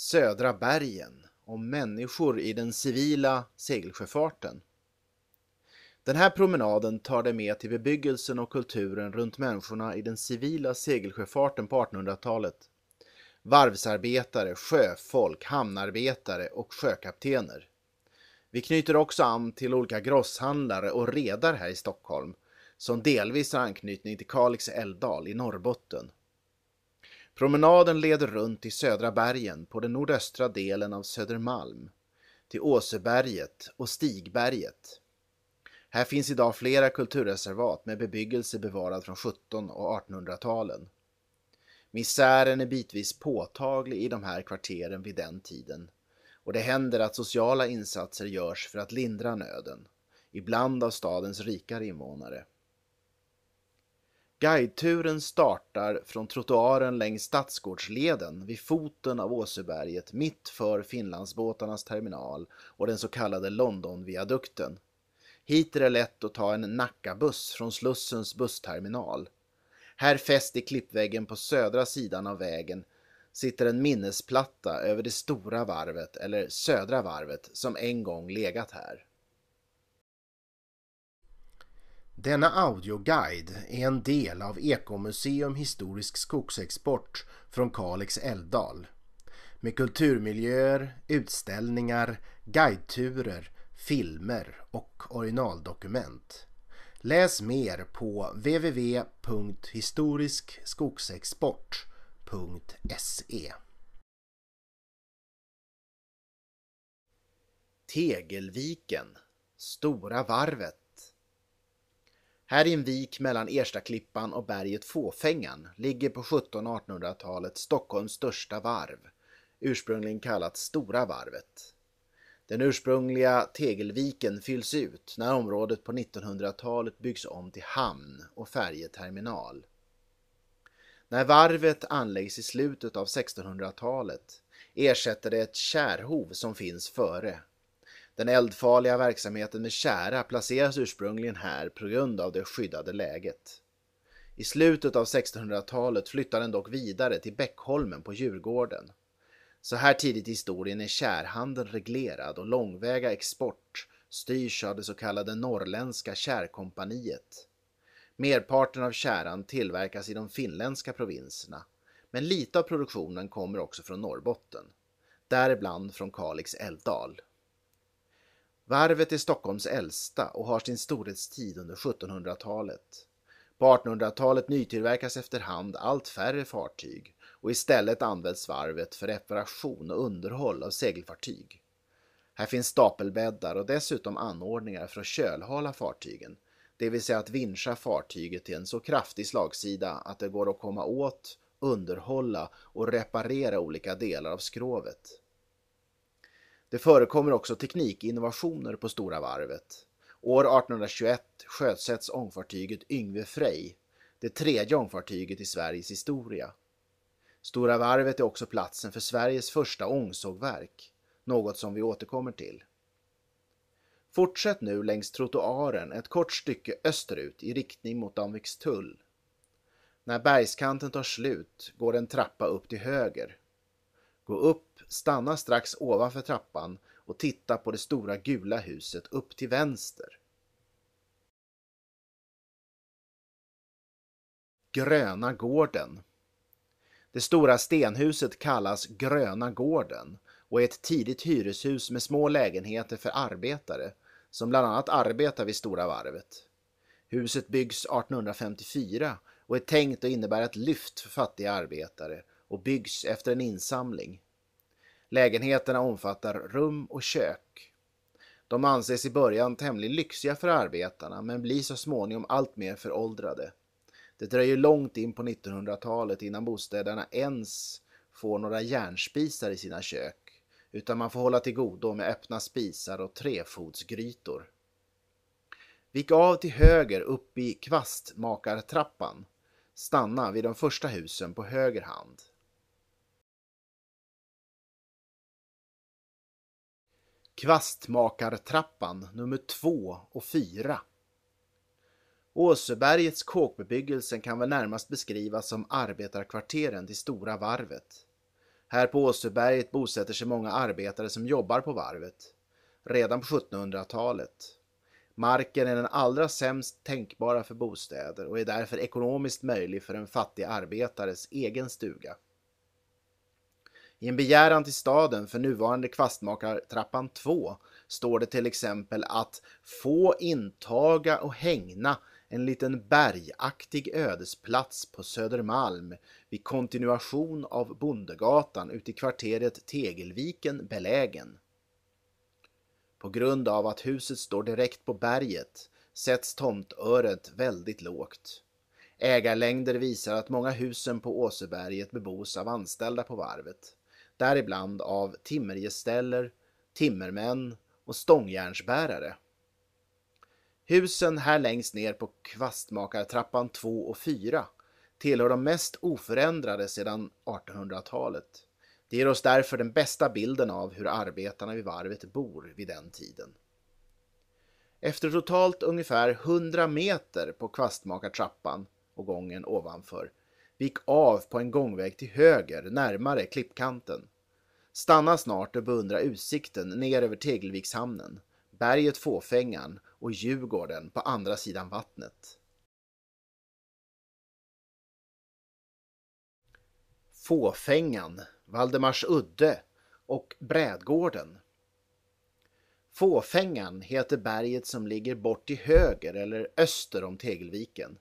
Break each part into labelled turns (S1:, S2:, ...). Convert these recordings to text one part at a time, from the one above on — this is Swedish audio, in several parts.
S1: Södra bergen om människor i den civila segelsjöfarten. Den här promenaden tar dig med till bebyggelsen och kulturen runt människorna i den civila segelsjöfarten på 1800-talet. Varvsarbetare, sjöfolk, hamnarbetare och sjökaptener. Vi knyter också an till olika grosshandlare och redare här i Stockholm som delvis har anknytning till Kalix älvdal i Norrbotten. Promenaden leder runt i Södra bergen på den nordöstra delen av Södermalm, till Åseberget och Stigberget. Här finns idag flera kulturreservat med bebyggelse bevarad från 1700 och 1800-talen. Misären är bitvis påtaglig i de här kvarteren vid den tiden och det händer att sociala insatser görs för att lindra nöden, ibland av stadens rikare invånare. Guideturen startar från trottoaren längs Stadsgårdsleden vid foten av Åseberget mitt för Finlandsbåtarnas terminal och den så kallade Londonviadukten. Hit är det lätt att ta en Nackabuss från Slussens bussterminal. Här fäst i klippväggen på södra sidan av vägen sitter en minnesplatta över det stora varvet, eller södra varvet, som en gång legat här. Denna audioguide är en del av Ekomuseum Historisk Skogsexport från Kalix älvdal. Med kulturmiljöer, utställningar, guideturer, filmer och originaldokument. Läs mer på www.historiskskogsexport.se Tegelviken Stora varvet här i en vik mellan Erstaklippan och berget Fåfängan ligger på 1700-1800-talet Stockholms största varv, ursprungligen kallat Stora varvet. Den ursprungliga Tegelviken fylls ut när området på 1900-talet byggs om till hamn och färjeterminal. När varvet anläggs i slutet av 1600-talet ersätter det ett kärhov som finns före den eldfarliga verksamheten med kära placeras ursprungligen här på grund av det skyddade läget. I slutet av 1600-talet flyttar den dock vidare till Bäckholmen på Djurgården. Så här tidigt i historien är kärhandeln reglerad och långväga export styrs av det så kallade norrländska kärkompaniet. Merparten av käran tillverkas i de finländska provinserna, men lite av produktionen kommer också från Norrbotten, däribland från Kalix älvdal. Varvet är Stockholms äldsta och har sin storhetstid under 1700-talet. På 1800-talet nytillverkas efterhand allt färre fartyg och istället används varvet för reparation och underhåll av segelfartyg. Här finns stapelbäddar och dessutom anordningar för att kölhala fartygen, det vill säga att vinscha fartyget till en så kraftig slagsida att det går att komma åt, underhålla och reparera olika delar av skrovet. Det förekommer också teknikinnovationer på Stora varvet. År 1821 sjösätts ångfartyget Yngve Frej, det tredje ångfartyget i Sveriges historia. Stora varvet är också platsen för Sveriges första ångsågverk, något som vi återkommer till. Fortsätt nu längs trottoaren ett kort stycke österut i riktning mot Danvikstull. När bergskanten tar slut går en trappa upp till höger. Gå upp stanna strax ovanför trappan och titta på det stora gula huset upp till vänster. Gröna gården. Det stora stenhuset kallas Gröna gården och är ett tidigt hyreshus med små lägenheter för arbetare som bland annat arbetar vid Stora varvet. Huset byggs 1854 och är tänkt att innebära ett lyft för fattiga arbetare och byggs efter en insamling. Lägenheterna omfattar rum och kök. De anses i början tämligen lyxiga för arbetarna men blir så småningom allt mer föråldrade. Det dröjer långt in på 1900-talet innan bostäderna ens får några järnspisar i sina kök utan man får hålla till godo med öppna spisar och trefotsgrytor. Vik av till höger upp i kvastmakartrappan. Stanna vid de första husen på höger hand. Kvastmakartrappan nummer 2 och 4. Åsebergets kåkbebyggelse kan väl närmast beskrivas som arbetarkvarteren till Stora varvet. Här på Åsöberget bosätter sig många arbetare som jobbar på varvet. Redan på 1700-talet. Marken är den allra sämst tänkbara för bostäder och är därför ekonomiskt möjlig för en fattig arbetares egen stuga. I en begäran till staden för nuvarande Kvastmakartrappan 2 står det till exempel att få intaga och hängna en liten bergaktig ödesplats på Södermalm vid kontinuation av Bondegatan ute i kvarteret Tegelviken belägen. På grund av att huset står direkt på berget sätts tomtöret väldigt lågt. Ägarlängder visar att många husen på Åseberget bebos av anställda på varvet, däribland av timmergeställer, timmermän och stångjärnsbärare. Husen här längst ner på Kvastmakartrappan 2 och 4 tillhör de mest oförändrade sedan 1800-talet. Det ger oss därför den bästa bilden av hur arbetarna vid varvet bor vid den tiden. Efter totalt ungefär 100 meter på Kvastmakartrappan och gången ovanför vik av på en gångväg till höger närmare klippkanten. Stanna snart och beundra utsikten ner över Tegelvikshamnen, berget Fåfängan och Djurgården på andra sidan vattnet. Fåfängan, Valdemars udde och Brädgården. Fåfängan heter berget som ligger bort till höger eller öster om Tegelviken.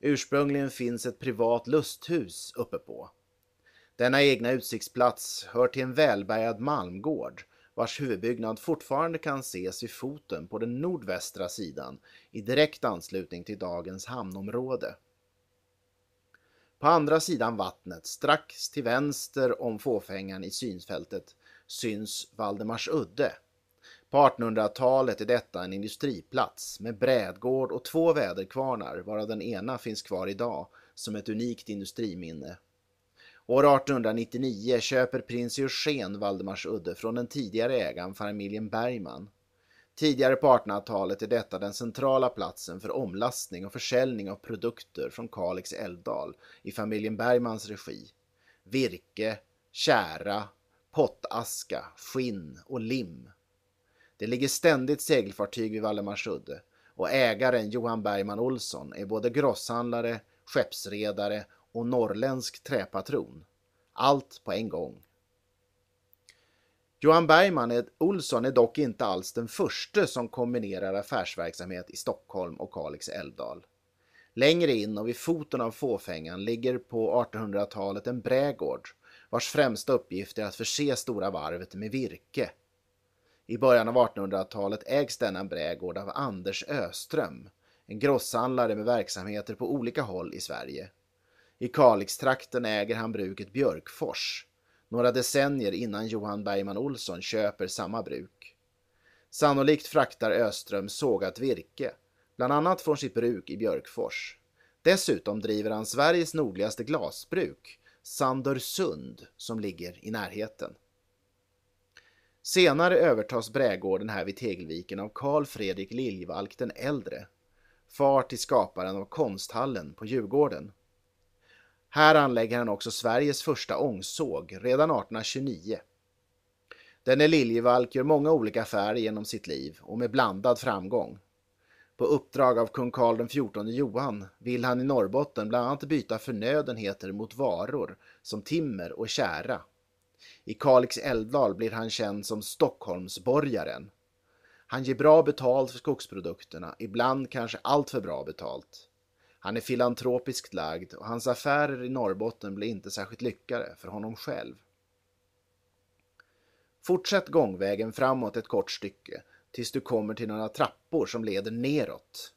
S1: Ursprungligen finns ett privat lusthus uppe på. Denna egna utsiktsplats hör till en välbärgad malmgård vars huvudbyggnad fortfarande kan ses i foten på den nordvästra sidan i direkt anslutning till dagens hamnområde. På andra sidan vattnet, strax till vänster om fåfängan i synfältet, syns Valdemars udde. På 1800-talet är detta en industriplats med brädgård och två väderkvarnar varav den ena finns kvar idag som ett unikt industriminne År 1899 köper prins Eugen Valdemarsudde från den tidigare ägaren familjen Bergman. Tidigare på 1800-talet är detta den centrala platsen för omlastning och försäljning av produkter från Kalix älvdal i familjen Bergmans regi. Virke, kära, pottaska, skinn och lim. Det ligger ständigt segelfartyg vid Valdemarsudde och ägaren Johan Bergman Olsson är både grosshandlare, skeppsredare och norrländsk träpatron. Allt på en gång. Johan Bergman Olsson är dock inte alls den första som kombinerar affärsverksamhet i Stockholm och Kalix älvdal. Längre in och vid foten av fåfängan ligger på 1800-talet en brädgård vars främsta uppgift är att förse Stora varvet med virke. I början av 1800-talet ägs denna brädgård av Anders Öström, en grosshandlare med verksamheter på olika håll i Sverige. I Kalixtrakten äger han bruket Björkfors, några decennier innan Johan Bergman Olsson köper samma bruk. Sannolikt fraktar Öström sågat virke, bland annat från sitt bruk i Björkfors. Dessutom driver han Sveriges nordligaste glasbruk, Sandersund, som ligger i närheten. Senare övertas brädgården här vid Tegelviken av Karl Fredrik Liljevalch den äldre, far till skaparen av konsthallen på Djurgården. Här anlägger han också Sveriges första ångsåg redan 1829. Denne Liljevalch gör många olika affärer genom sitt liv och med blandad framgång. På uppdrag av kung Karl XIV Johan vill han i Norrbotten bland annat byta förnödenheter mot varor som timmer och kära. I Kalix älvdal blir han känd som Stockholmsborgaren. Han ger bra betalt för skogsprodukterna, ibland kanske allt för bra betalt. Han är filantropiskt lagd och hans affärer i Norrbotten blir inte särskilt lyckade för honom själv. Fortsätt gångvägen framåt ett kort stycke tills du kommer till några trappor som leder neråt.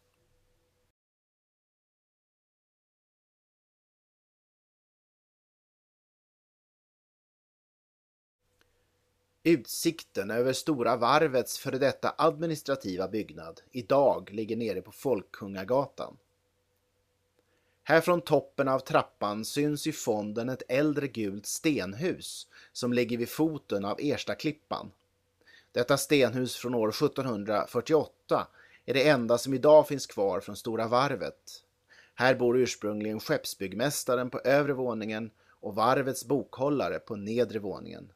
S1: Utsikten över Stora Varvets före detta administrativa byggnad idag ligger nere på Folkungagatan. Här från toppen av trappan syns i fonden ett äldre gult stenhus som ligger vid foten av Erstaklippan. Detta stenhus från år 1748 är det enda som idag finns kvar från Stora varvet. Här bor ursprungligen skeppsbyggmästaren på övre våningen och varvets bokhållare på nedre våningen.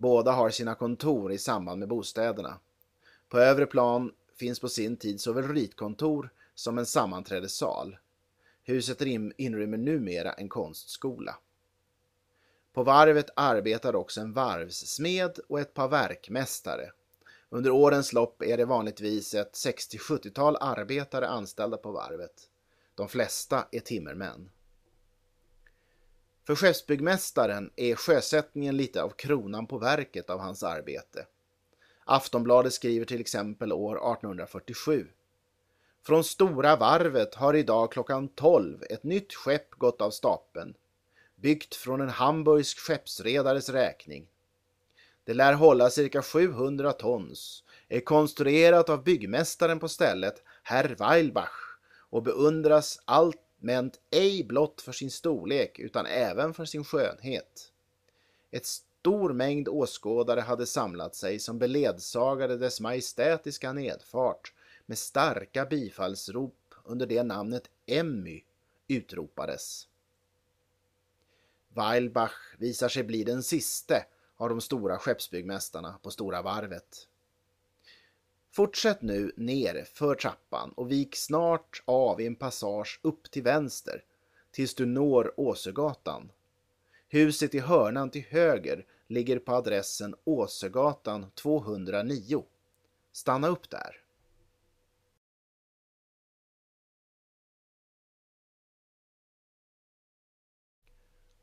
S1: Båda har sina kontor i samband med bostäderna. På övre plan finns på sin tid såväl ritkontor som en sammanträdessal. Huset inrymmer numera en konstskola. På varvet arbetar också en varvssmed och ett par verkmästare. Under årens lopp är det vanligtvis ett 60-70-tal arbetare anställda på varvet. De flesta är timmermän. För skeppsbyggmästaren är sjösättningen lite av kronan på verket av hans arbete. Aftonbladet skriver till exempel år 1847. Från Stora varvet har idag klockan 12 ett nytt skepp gått av stapeln, byggt från en hamburgsk skeppsredares räkning. Det lär hålla cirka 700 tons, är konstruerat av byggmästaren på stället, herr Weilbach, och beundras allt men ej blott för sin storlek utan även för sin skönhet. Ett stor mängd åskådare hade samlat sig som beledsagade dess majestätiska nedfart med starka bifallsrop under det namnet Emmy utropades. Weilbach visar sig bli den siste av de stora skeppsbyggmästarna på Stora varvet. Fortsätt nu ner för trappan och vik snart av i en passage upp till vänster tills du når Åsögatan. Huset i hörnan till höger ligger på adressen Åsögatan 209. Stanna upp där.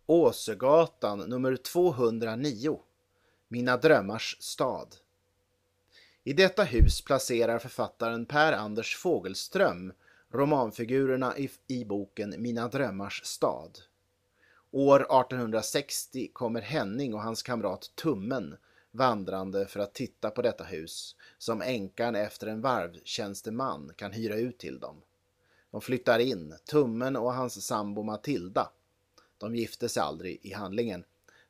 S1: Åsögatan nummer 209 Mina drömmars stad i detta hus placerar författaren Per-Anders Fogelström romanfigurerna i, i boken Mina drömmars stad. År 1860 kommer Henning och hans kamrat Tummen vandrande för att titta på detta hus som änkan efter en varvtjänsteman kan hyra ut till dem. De flyttar in, Tummen och hans sambo Matilda. De gifte sig aldrig i handlingen.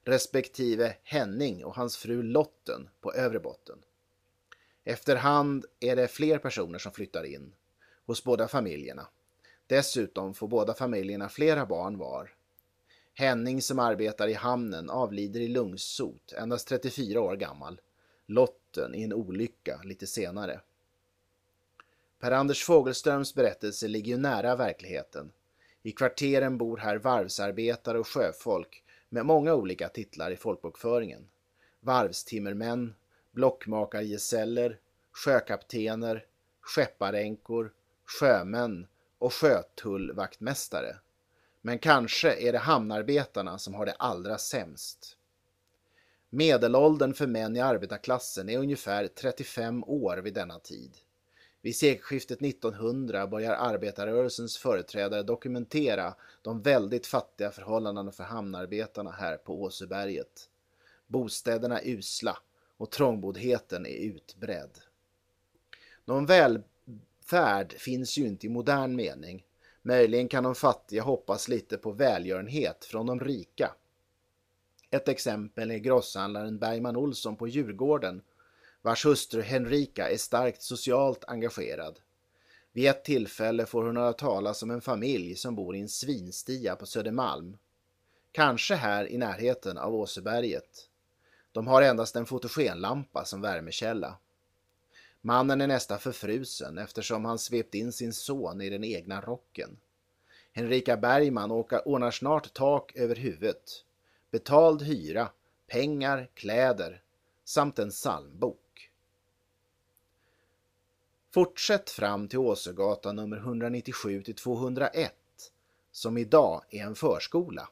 S1: Respektive Henning och hans fru Lotten på övre botten. Efterhand är det fler personer som flyttar in hos båda familjerna. Dessutom får båda familjerna flera barn var Henning som arbetar i hamnen avlider i lungsot, endast 34 år gammal. Lotten i en olycka lite senare. Per-Anders Fogelströms berättelse ligger ju nära verkligheten. I kvarteren bor här varvsarbetare och sjöfolk med många olika titlar i folkbokföringen. Varvstimmermän, blockmakargesäller, sjökaptener, skepparänkor, sjömän och sjötullvaktmästare. Men kanske är det hamnarbetarna som har det allra sämst. Medelåldern för män i arbetarklassen är ungefär 35 år vid denna tid. Vid sekelskiftet 1900 börjar arbetarrörelsens företrädare dokumentera de väldigt fattiga förhållandena för hamnarbetarna här på Åsöberget. Bostäderna usla och trångboddheten är utbredd. Någon välfärd finns ju inte i modern mening Möjligen kan de fattiga hoppas lite på välgörenhet från de rika. Ett exempel är grosshandlaren Bergman Olsson på Djurgården vars hustru Henrika är starkt socialt engagerad. Vid ett tillfälle får hon höra talas om en familj som bor i en svinstia på Södermalm. Kanske här i närheten av Åseberget. De har endast en fotogenlampa som värmekälla. Mannen är nästan förfrusen eftersom han svept in sin son i den egna rocken. Henrika Bergman ordnar snart tak över huvudet, betald hyra, pengar, kläder samt en psalmbok. Fortsätt fram till Åsögatan nummer 197 till 201 som idag är en förskola.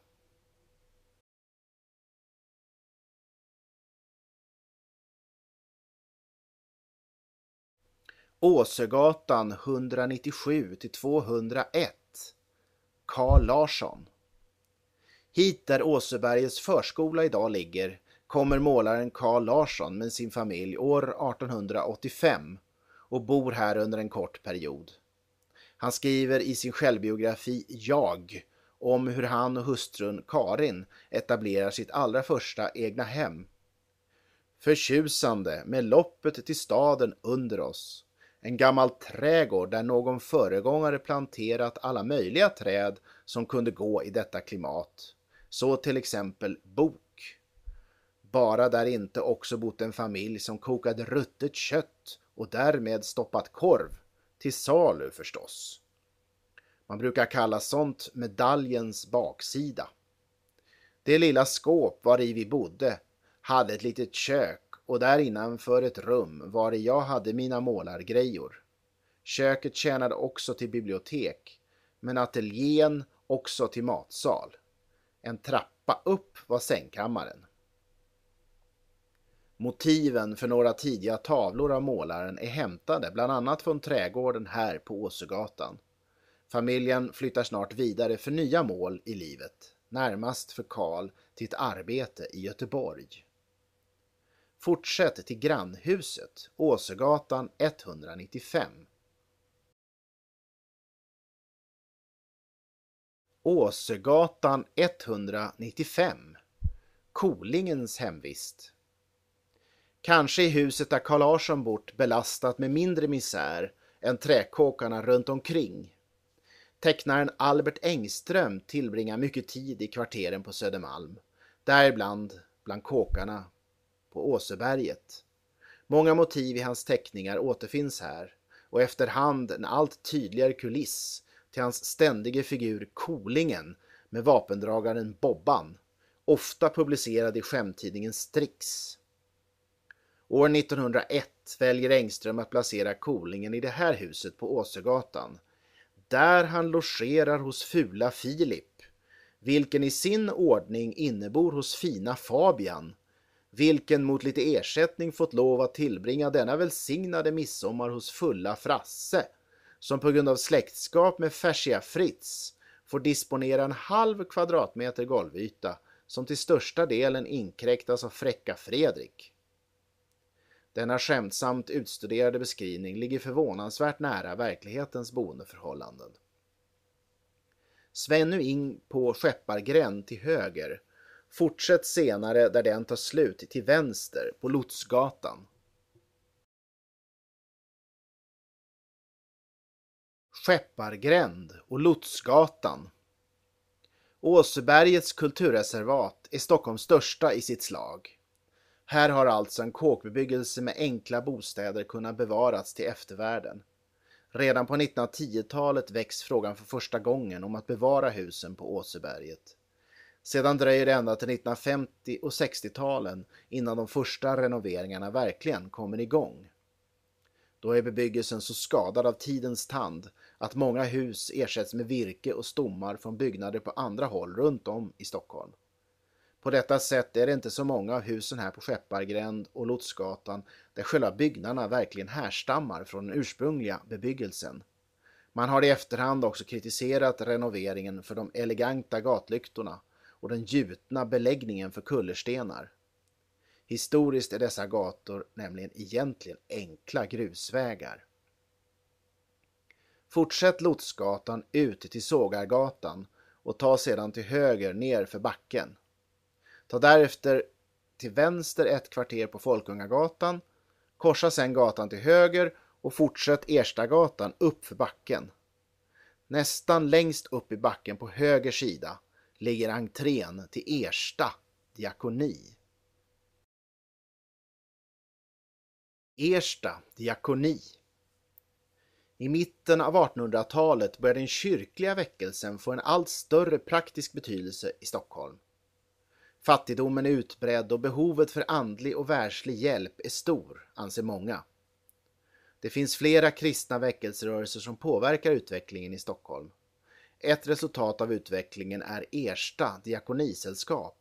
S1: Åsögatan 197 till 201 Carl Larsson. Hit där Åsöbergets förskola idag ligger kommer målaren Carl Larsson med sin familj år 1885 och bor här under en kort period. Han skriver i sin självbiografi Jag om hur han och hustrun Karin etablerar sitt allra första egna hem. Förtjusande med loppet till staden under oss en gammal trädgård där någon föregångare planterat alla möjliga träd som kunde gå i detta klimat. Så till exempel bok. Bara där inte också bott en familj som kokade ruttet kött och därmed stoppat korv, till salu förstås. Man brukar kalla sånt medaljens baksida. Det lilla skåp var i vi bodde hade ett litet kök och där innanför ett rum var jag hade mina målargrejor. Köket tjänade också till bibliotek, men ateljén också till matsal. En trappa upp var sängkammaren. Motiven för några tidiga tavlor av målaren är hämtade bland annat från trädgården här på Åsögatan. Familjen flyttar snart vidare för nya mål i livet, närmast för Karl till ett arbete i Göteborg. Fortsätt till grannhuset, Åsögatan 195. Åsögatan 195. Kolingens hemvist. Kanske är huset där Carl Larsson bort belastat med mindre misär än träkåkarna runt omkring. Tecknaren Albert Engström tillbringar mycket tid i kvarteren på Södermalm, däribland bland kåkarna på Åseberget. Många motiv i hans teckningar återfinns här och efterhand en allt tydligare kuliss till hans ständige figur Kolingen med vapendragaren Bobban, ofta publicerad i skämttidningen Strix. År 1901 väljer Engström att placera Kolingen i det här huset på Åsögatan, där han logerar hos fula Filip, vilken i sin ordning innebor hos fina Fabian, vilken mot lite ersättning fått lov att tillbringa denna välsignade midsommar hos fulla Frasse, som på grund av släktskap med färsiga Fritz får disponera en halv kvadratmeter golvyta som till största delen inkräktas av fräcka Fredrik. Denna skämtsamt utstuderade beskrivning ligger förvånansvärt nära verklighetens boendeförhållanden. Sven nu in på Skeppargränd till höger. Fortsätt senare där den tar slut till vänster på Lotsgatan. Skeppargränd och Lotsgatan. Åsebergets kulturreservat är Stockholms största i sitt slag. Här har alltså en kåkbebyggelse med enkla bostäder kunnat bevaras till eftervärlden. Redan på 1910-talet väcks frågan för första gången om att bevara husen på Åseberget. Sedan dröjer det ända till 1950 och 60-talen innan de första renoveringarna verkligen kommer igång. Då är bebyggelsen så skadad av tidens tand att många hus ersätts med virke och stommar från byggnader på andra håll runt om i Stockholm. På detta sätt är det inte så många av husen här på Skeppargränd och Lotsgatan där själva byggnaderna verkligen härstammar från den ursprungliga bebyggelsen. Man har i efterhand också kritiserat renoveringen för de eleganta gatlyktorna och den gjutna beläggningen för kullerstenar. Historiskt är dessa gator nämligen egentligen enkla grusvägar. Fortsätt Lotsgatan ut till Sågargatan och ta sedan till höger ner för backen. Ta därefter till vänster ett kvarter på Folkungagatan, korsa sedan gatan till höger och fortsätt Erstagatan upp för backen. Nästan längst upp i backen på höger sida ligger entrén till Ersta diakoni. Ersta diakoni i mitten av 1800-talet började den kyrkliga väckelsen få en allt större praktisk betydelse i Stockholm. Fattigdomen är utbredd och behovet för andlig och världslig hjälp är stor, anser många. Det finns flera kristna väckelserörelser som påverkar utvecklingen i Stockholm. Ett resultat av utvecklingen är Ersta diakonisällskap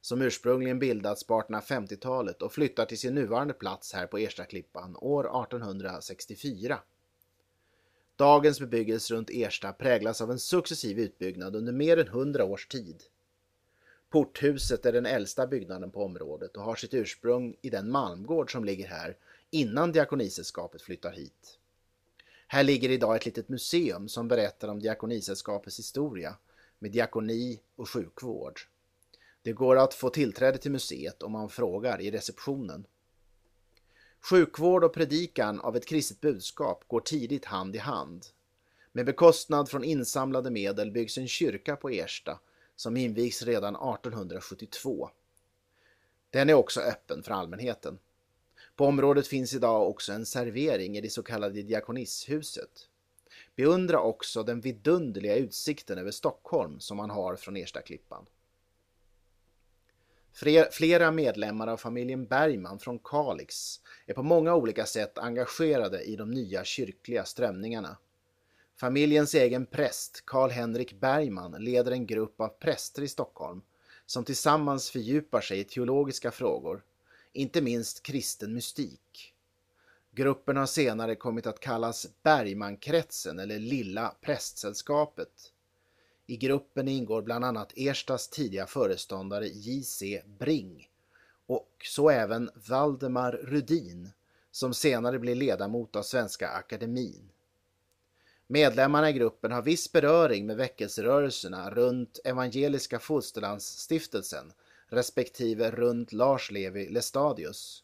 S1: som ursprungligen bildats på 1850-talet och flyttar till sin nuvarande plats här på Erstaklippan år 1864. Dagens bebyggelse runt Ersta präglas av en successiv utbyggnad under mer än 100 års tid. Porthuset är den äldsta byggnaden på området och har sitt ursprung i den malmgård som ligger här innan Diakonisällskapet flyttar hit. Här ligger idag ett litet museum som berättar om Diakonisällskapets historia med diakoni och sjukvård. Det går att få tillträde till museet om man frågar i receptionen. Sjukvård och predikan av ett kristet budskap går tidigt hand i hand. Med bekostnad från insamlade medel byggs en kyrka på Ersta som invigs redan 1872. Den är också öppen för allmänheten. På området finns idag också en servering i det så kallade Diakonishuset. Beundra också den vidunderliga utsikten över Stockholm som man har från Erstaklippan. Flera medlemmar av familjen Bergman från Kalix är på många olika sätt engagerade i de nya kyrkliga strömningarna. Familjens egen präst, Karl-Henrik Bergman, leder en grupp av präster i Stockholm som tillsammans fördjupar sig i teologiska frågor, inte minst kristen mystik. Gruppen har senare kommit att kallas Bergmankretsen eller Lilla prästsällskapet. I gruppen ingår bland annat Erstas tidiga föreståndare J.C. Bring och så även Valdemar Rudin som senare blir ledamot av Svenska Akademin. Medlemmarna i gruppen har viss beröring med väckelserörelserna runt Evangeliska Fosterlandsstiftelsen respektive runt Lars Levi Lestadius.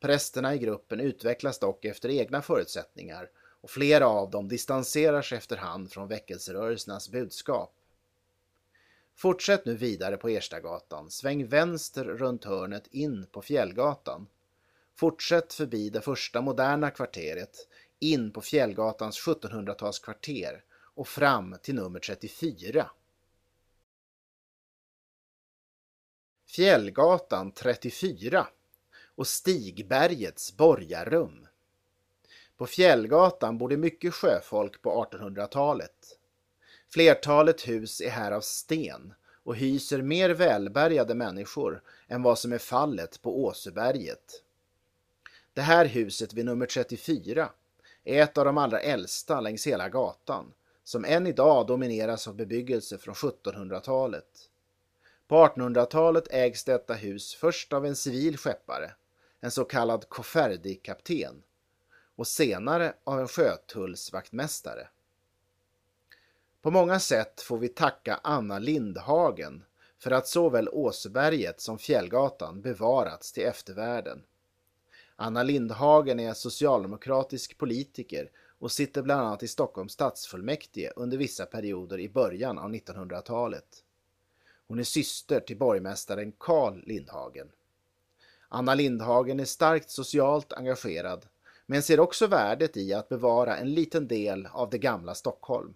S1: Prästerna i gruppen utvecklas dock efter egna förutsättningar och flera av dem distanserar sig efterhand från väckelserörelsernas budskap. Fortsätt nu vidare på Erstagatan, sväng vänster runt hörnet in på Fjällgatan. Fortsätt förbi det första moderna kvarteret in på Fjällgatans 1700-talskvarter och fram till nummer 34. Fjällgatan 34 och Stigbergets borgarrum. På Fjällgatan bodde mycket sjöfolk på 1800-talet. Flertalet hus är här av sten och hyser mer välbärgade människor än vad som är fallet på Åseberget. Det här huset vid nummer 34 är ett av de allra äldsta längs hela gatan som än idag domineras av bebyggelse från 1700-talet. På 1800-talet ägs detta hus först av en civil skeppare, en så kallad koferdikapten och senare av en sjötullsvaktmästare. På många sätt får vi tacka Anna Lindhagen för att såväl Åsberget som Fjällgatan bevarats till eftervärlden. Anna Lindhagen är socialdemokratisk politiker och sitter bland annat i Stockholms stadsfullmäktige under vissa perioder i början av 1900-talet. Hon är syster till borgmästaren Carl Lindhagen. Anna Lindhagen är starkt socialt engagerad men ser också värdet i att bevara en liten del av det gamla Stockholm.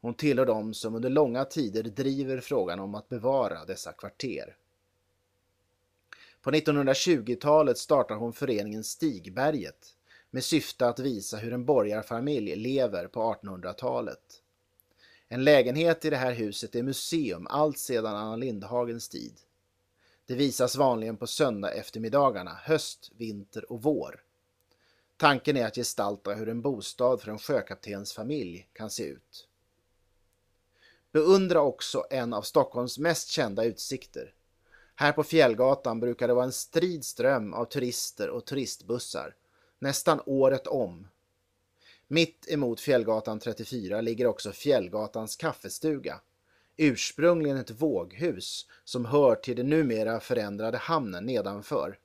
S1: Hon tillhör dem som under långa tider driver frågan om att bevara dessa kvarter. På 1920-talet startar hon föreningen Stigberget med syfte att visa hur en borgarfamilj lever på 1800-talet. En lägenhet i det här huset är museum allt sedan Anna Lindhagens tid. Det visas vanligen på söndag eftermiddagarna, höst, vinter och vår. Tanken är att gestalta hur en bostad för en sjökaptens familj kan se ut. Beundra också en av Stockholms mest kända utsikter. Här på Fjällgatan brukar det vara en strid ström av turister och turistbussar, nästan året om. Mitt emot Fjällgatan 34 ligger också Fjällgatans kaffestuga, ursprungligen ett våghus som hör till den numera förändrade hamnen nedanför.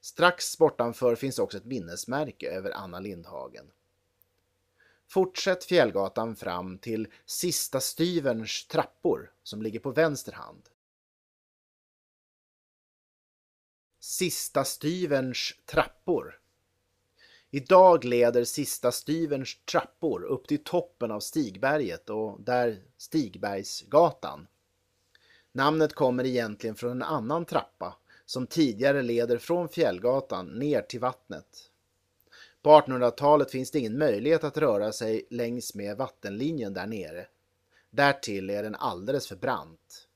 S1: Strax bortanför finns också ett minnesmärke över Anna Lindhagen. Fortsätt Fjällgatan fram till Sista Styverns trappor som ligger på vänster hand. Sista Styverns trappor. Idag leder Sista Styverns trappor upp till toppen av Stigberget och där Stigbergsgatan. Namnet kommer egentligen från en annan trappa som tidigare leder från Fjällgatan ner till vattnet. På 1800-talet finns det ingen möjlighet att röra sig längs med vattenlinjen där nere. Därtill är den alldeles för brant.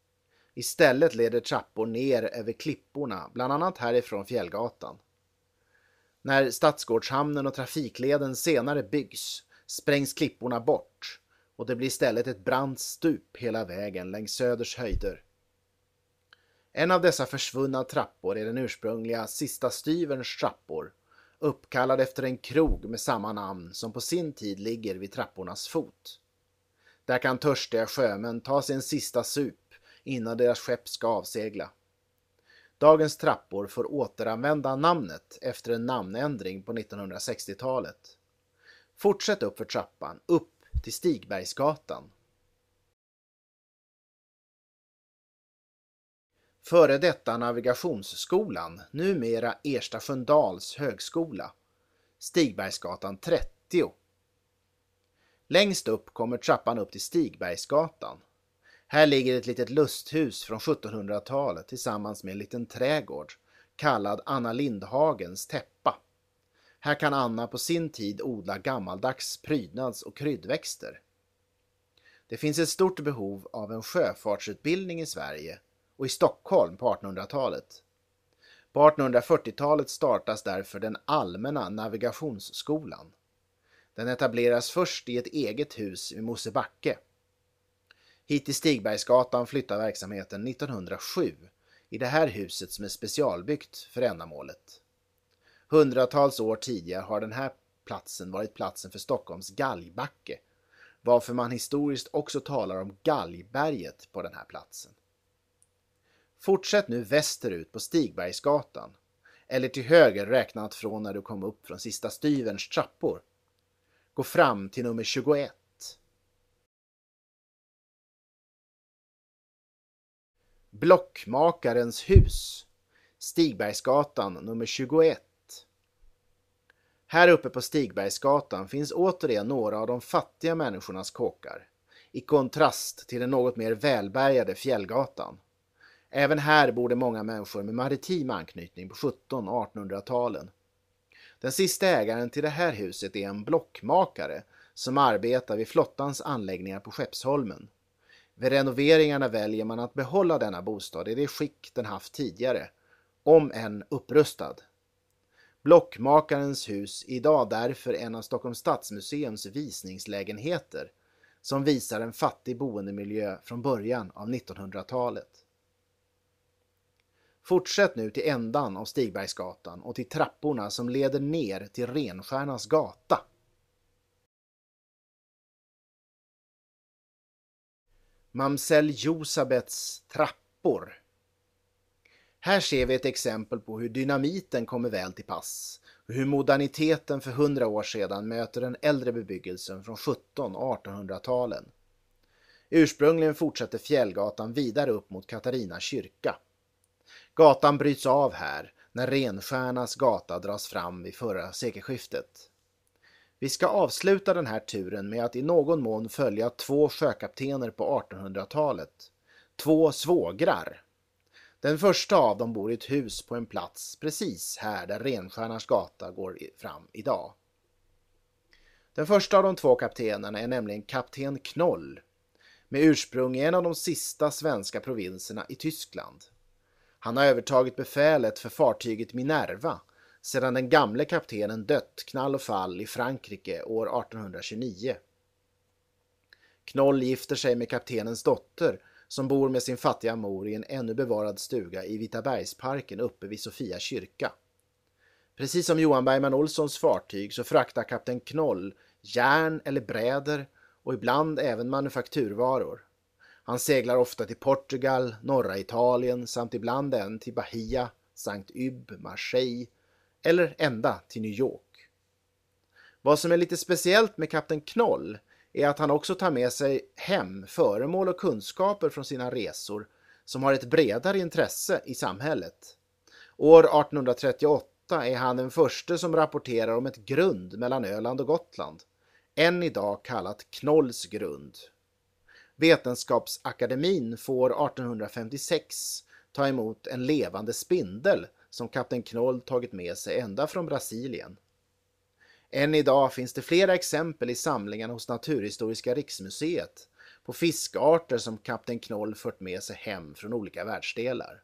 S1: Istället leder trappor ner över klipporna, bland annat härifrån Fjällgatan. När Stadsgårdshamnen och trafikleden senare byggs sprängs klipporna bort och det blir istället ett brant stup hela vägen längs Söders höjder. En av dessa försvunna trappor är den ursprungliga Sista Styverns trappor, uppkallad efter en krog med samma namn som på sin tid ligger vid trappornas fot. Där kan törstiga sjömän ta sig en sista sup innan deras skepp ska avsegla. Dagens trappor får återanvända namnet efter en namnändring på 1960-talet. Fortsätt upp för trappan, upp till Stigbergsgatan Före detta Navigationsskolan, numera Ersta Sköndals högskola. Stigbergsgatan 30. Längst upp kommer trappan upp till Stigbergsgatan. Här ligger ett litet lusthus från 1700-talet tillsammans med en liten trädgård kallad Anna Lindhagens täppa. Här kan Anna på sin tid odla gammaldags prydnads och kryddväxter. Det finns ett stort behov av en sjöfartsutbildning i Sverige och i Stockholm på 1800-talet. På 1840-talet startas därför den allmänna navigationsskolan. Den etableras först i ett eget hus vid Mosebacke. Hit till Stigbergsgatan flyttar verksamheten 1907 i det här huset som är specialbyggt för ändamålet. Hundratals år tidigare har den här platsen varit platsen för Stockholms galgbacke, varför man historiskt också talar om Galgberget på den här platsen. Fortsätt nu västerut på Stigbergsgatan, eller till höger räknat från när du kom upp från sista styverns trappor. Gå fram till nummer 21. Blockmakarens hus, Stigbergsgatan nummer 21. Här uppe på Stigbergsgatan finns återigen några av de fattiga människornas kåkar, i kontrast till den något mer välbärgade Fjällgatan. Även här bor det många människor med maritim anknytning på 1700 och 1800-talen. Den sista ägaren till det här huset är en blockmakare som arbetar vid flottans anläggningar på Skeppsholmen. Vid renoveringarna väljer man att behålla denna bostad i det skick den haft tidigare, om än upprustad. Blockmakarens hus är idag därför en av Stockholms stadsmuseums visningslägenheter som visar en fattig boendemiljö från början av 1900-talet. Fortsätt nu till ändan av Stigbergsgatan och till trapporna som leder ner till Renstjärnas gata. Mamsell Josabets trappor. Här ser vi ett exempel på hur dynamiten kommer väl till pass och hur moderniteten för hundra år sedan möter den äldre bebyggelsen från 1700 och 1800-talen. Ursprungligen fortsätter Fjällgatan vidare upp mot Katarina kyrka. Gatan bryts av här när Renstjärnas gata dras fram vid förra sekelskiftet. Vi ska avsluta den här turen med att i någon mån följa två sjökaptener på 1800-talet. Två svågrar. Den första av dem bor i ett hus på en plats precis här där Renstjärnas gata går fram idag. Den första av de två kaptenerna är nämligen kapten Knoll med ursprung i en av de sista svenska provinserna i Tyskland. Han har övertagit befälet för fartyget Minerva sedan den gamle kaptenen dött knall och fall i Frankrike år 1829. Knoll gifter sig med kaptenens dotter som bor med sin fattiga mor i en ännu bevarad stuga i Vitabergsparken uppe vid Sofia kyrka. Precis som Johan Bergman Olssons fartyg så fraktar kapten Knoll järn eller bräder och ibland även manufakturvaror. Han seglar ofta till Portugal, norra Italien samt ibland än till Bahia, Sankt Yb, Marseille eller ända till New York. Vad som är lite speciellt med kapten Knoll är att han också tar med sig hem föremål och kunskaper från sina resor som har ett bredare intresse i samhället. År 1838 är han den första som rapporterar om ett grund mellan Öland och Gotland, än idag kallat Knolls grund. Vetenskapsakademin får 1856 ta emot en levande spindel som kapten Knoll tagit med sig ända från Brasilien. Än idag finns det flera exempel i samlingarna hos Naturhistoriska riksmuseet på fiskarter som kapten Knoll fört med sig hem från olika världsdelar.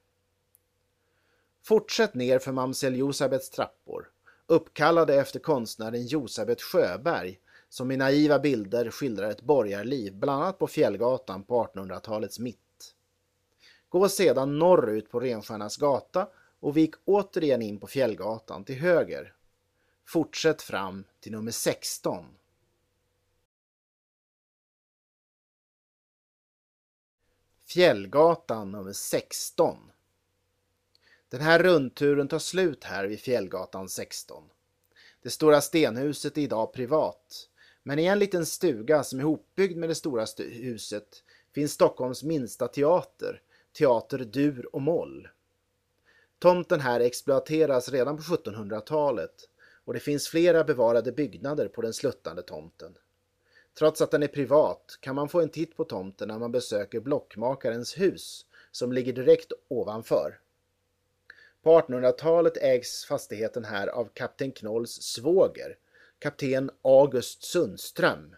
S1: Fortsätt ner för mamsell Josabets trappor, uppkallade efter konstnären Josabet Sjöberg som i naiva bilder skildrar ett borgarliv bland annat på Fjällgatan på 1800-talets mitt. Gå sedan norrut på Renstjärnas gata och vik återigen in på Fjällgatan till höger. Fortsätt fram till nummer 16. Fjällgatan nummer 16. Den här rundturen tar slut här vid Fjällgatan 16. Det stora stenhuset är idag privat men i en liten stuga som är hopbyggd med det stora huset finns Stockholms minsta teater Teater Dur och Moll. Tomten här exploateras redan på 1700-talet och det finns flera bevarade byggnader på den sluttande tomten. Trots att den är privat kan man få en titt på tomten när man besöker Blockmakarens hus som ligger direkt ovanför. På 1800-talet ägs fastigheten här av kapten Knolls svåger, kapten August Sundström.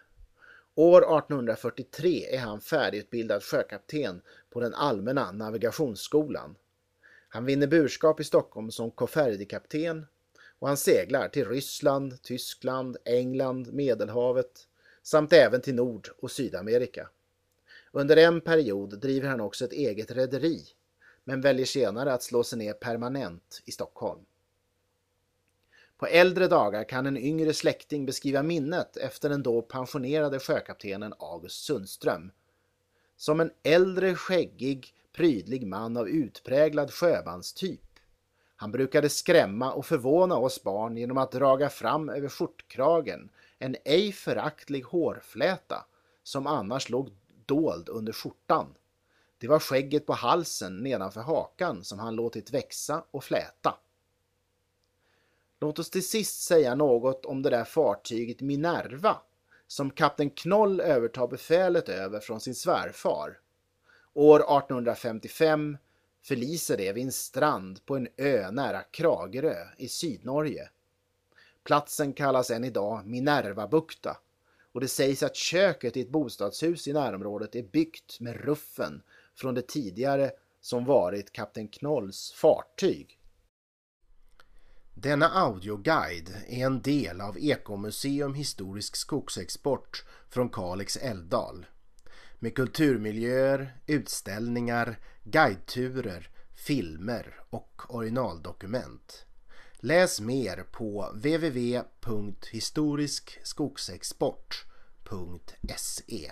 S1: År 1843 är han färdigutbildad sjökapten på den allmänna navigationsskolan. Han vinner burskap i Stockholm som koferdikapten och han seglar till Ryssland, Tyskland, England, Medelhavet samt även till Nord och Sydamerika. Under en period driver han också ett eget rederi men väljer senare att slå sig ner permanent i Stockholm. På äldre dagar kan en yngre släkting beskriva minnet efter den då pensionerade sjökaptenen August Sundström. Som en äldre, skäggig, prydlig man av utpräglad sjömanstyp. Han brukade skrämma och förvåna oss barn genom att draga fram över skjortkragen en ej föraktlig hårfläta som annars låg dold under skjortan. Det var skägget på halsen nedanför hakan som han låtit växa och fläta. Låt oss till sist säga något om det där fartyget Minerva som kapten Knoll övertar befälet över från sin svärfar. År 1855 förliser det vid en strand på en ö nära Kragerö i Sydnorge. Platsen kallas än idag Minervabukta och det sägs att köket i ett bostadshus i närområdet är byggt med ruffen från det tidigare som varit kapten Knolls fartyg. Denna audioguide är en del av Ekomuseum Historisk Skogsexport från Kalix älvdal med kulturmiljöer, utställningar, guideturer, filmer och originaldokument. Läs mer på www.historiskskogsexport.se